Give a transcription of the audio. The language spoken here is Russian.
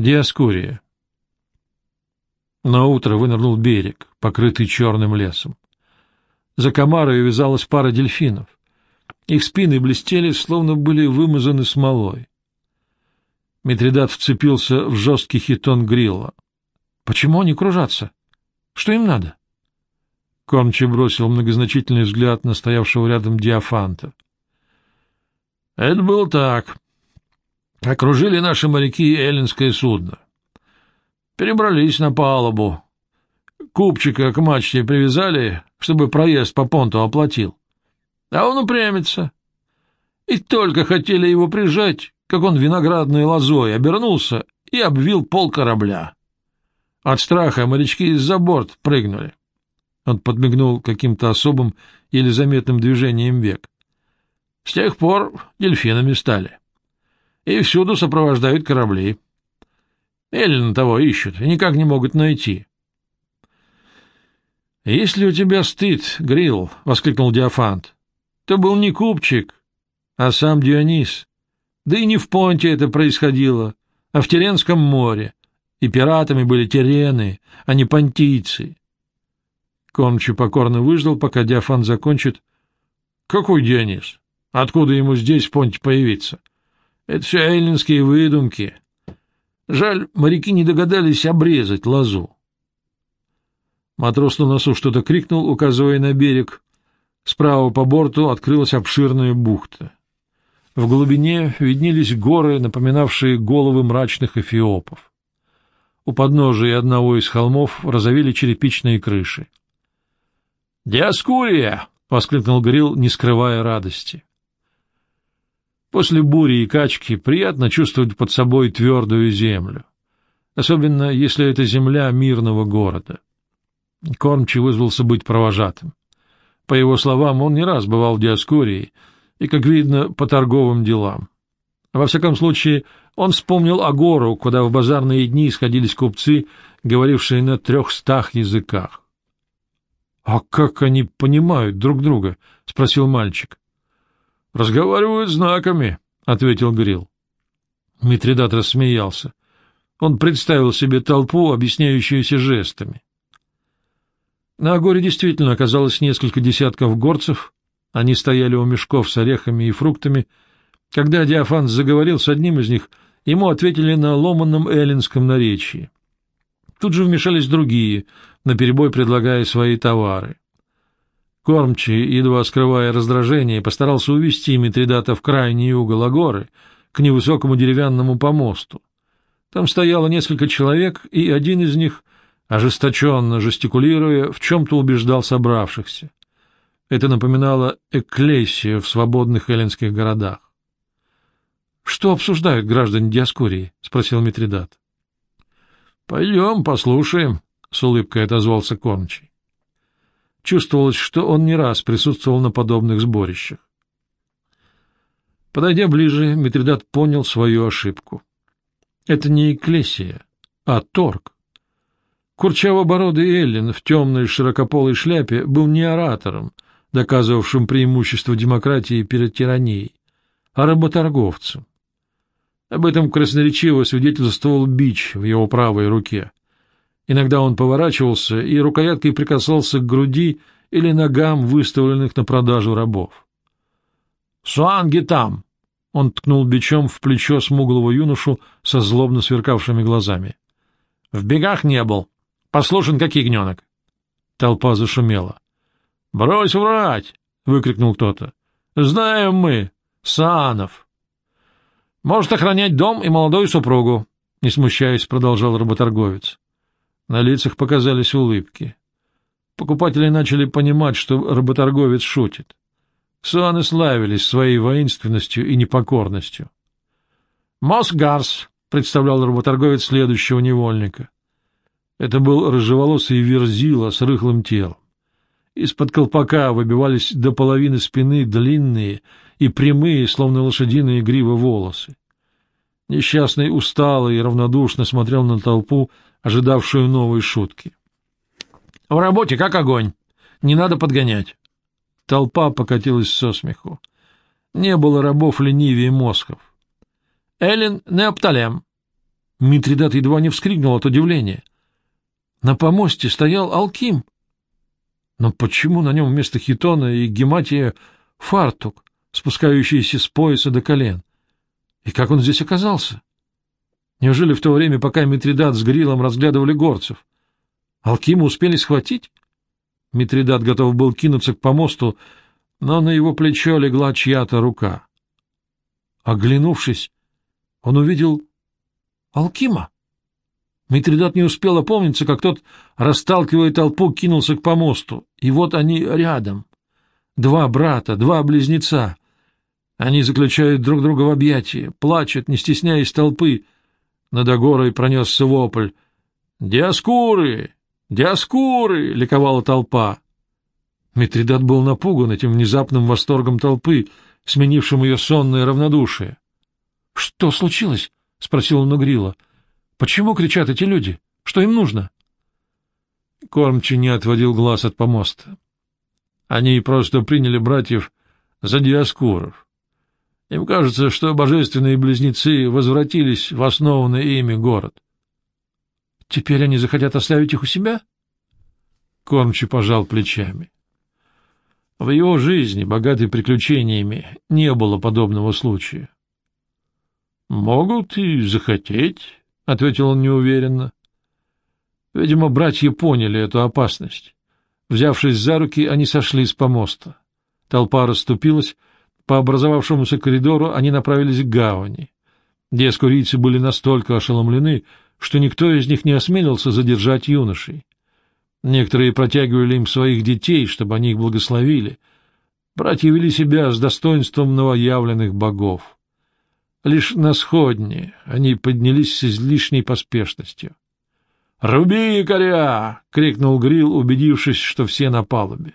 Диаскурия. На утро вынырнул берег, покрытый черным лесом. За комарой вязалась пара дельфинов. Их спины блестели, словно были вымазаны смолой. Митридат вцепился в жесткий хитон грилла. — Почему они кружатся? Что им надо? Кормчий бросил многозначительный взгляд на стоявшего рядом диафанта. — Это было так. Окружили наши моряки эллинское судно. Перебрались на палубу. Купчика к мачте привязали, чтобы проезд по понту оплатил. А он упрямится. И только хотели его прижать, как он виноградной лозой обернулся и обвил пол корабля. От страха морячки из-за борт прыгнули. Он подмигнул каким-то особым, еле заметным движением век. С тех пор дельфинами стали. И всюду сопровождают корабли. Эллина того ищут и никак не могут найти. — Если у тебя стыд, Грил, — воскликнул Диафант, — то был не купчик, а сам Дионис. Да и не в Понте это происходило, а в Теренском море, и пиратами были терены, а не понтийцы. Кормчий покорно выждал, пока Диафант закончит. — Какой Дионис? Откуда ему здесь в Понте появиться? Это все эллинские выдумки. Жаль, моряки не догадались обрезать лозу. Матрос на носу что-то крикнул, указывая на берег. Справа по борту открылась обширная бухта. В глубине виднелись горы, напоминавшие головы мрачных эфиопов. У подножия одного из холмов разовели черепичные крыши. «Диаскурия!» — воскликнул Грил, не скрывая радости. После бури и качки приятно чувствовать под собой твердую землю, особенно если это земля мирного города. Кормчий вызвался быть провожатым. По его словам, он не раз бывал в Диаскурии, и, как видно, по торговым делам. Во всяком случае, он вспомнил Агору, куда в базарные дни сходились купцы, говорившие на трехстах языках. — А как они понимают друг друга? — спросил мальчик. — Разговаривают знаками, — ответил Грил. Митридат рассмеялся. Он представил себе толпу, объясняющуюся жестами. На горе действительно оказалось несколько десятков горцев. Они стояли у мешков с орехами и фруктами. Когда Диафан заговорил с одним из них, ему ответили на ломанном эллинском наречии. Тут же вмешались другие, наперебой предлагая свои товары. Кормчий, едва скрывая раздражение, постарался увести Митридата в крайний угол Агоры, к невысокому деревянному помосту. Там стояло несколько человек, и один из них, ожесточенно жестикулируя, в чем-то убеждал собравшихся. Это напоминало эклесию в свободных эллинских городах. — Что обсуждают граждане Диаскурии? — спросил Митридат. — Пойдем, послушаем, — с улыбкой отозвался Кормчий. Чувствовалось, что он не раз присутствовал на подобных сборищах. Подойдя ближе, Митридат понял свою ошибку. Это не Экклесия, а торг. Курчавобородый Эллин в темной широкополой шляпе был не оратором, доказывавшим преимущество демократии перед тиранией, а работорговцем. Об этом красноречиво свидетельствовал бич в его правой руке. Иногда он поворачивался и рукояткой прикасался к груди или ногам выставленных на продажу рабов. «Суанги там!» — он ткнул бичом в плечо смуглого юношу со злобно сверкавшими глазами. «В бегах не был. Послушен, как ягненок». Толпа зашумела. «Брось врать!» — выкрикнул кто-то. «Знаем мы, Саанов!» «Может охранять дом и молодую супругу», — не смущаясь, продолжал работорговец. На лицах показались улыбки. Покупатели начали понимать, что работорговец шутит. Суаны славились своей воинственностью и непокорностью. «Мосгарс», — представлял работорговец следующего невольника. Это был рыжеволосый верзила с рыхлым телом. Из-под колпака выбивались до половины спины длинные и прямые, словно лошадиные гривы, волосы. Несчастный устало и равнодушно смотрел на толпу, ожидавшую новой шутки. — В работе как огонь. Не надо подгонять. Толпа покатилась со смеху. Не было рабов ленивее мозгов. — Эллин Неопталем. Митридат едва не вскрикнул от удивления. На помосте стоял Алким. Но почему на нем вместо хитона и гематия фартук, спускающийся с пояса до колен? И как он здесь оказался? Неужели в то время, пока Митридат с Грилом разглядывали горцев? Алкима успели схватить? Митридат готов был кинуться к помосту, но на его плечо легла чья-то рука. Оглянувшись, он увидел Алкима. Митридат не успел опомниться, как тот, расталкивая толпу, кинулся к помосту. И вот они рядом. Два брата, два близнеца. Они заключают друг друга в объятия, плачут, не стесняясь толпы. Над Агорой пронесся вопль. «Диаскуры! Диаскуры!» — ликовала толпа. Митридат был напуган этим внезапным восторгом толпы, сменившим ее сонное равнодушие. — Что случилось? — спросил он у Грила. — Почему кричат эти люди? Что им нужно? Кормчий не отводил глаз от помоста. Они просто приняли братьев за диаскуров. Им кажется, что божественные близнецы возвратились в основанный ими город. — Теперь они захотят оставить их у себя? Кормчий пожал плечами. В его жизни, богатой приключениями, не было подобного случая. — Могут и захотеть, — ответил он неуверенно. Видимо, братья поняли эту опасность. Взявшись за руки, они сошли с помоста. Толпа расступилась, по образовавшемуся коридору они направились к гавани. Дескурийцы были настолько ошеломлены, что никто из них не осмелился задержать юношей. Некоторые протягивали им своих детей, чтобы они их благословили. Братья вели себя с достоинством новоявленных богов. Лишь на сходне они поднялись с излишней поспешностью. — Руби якоря! — крикнул Грил, убедившись, что все на палубе.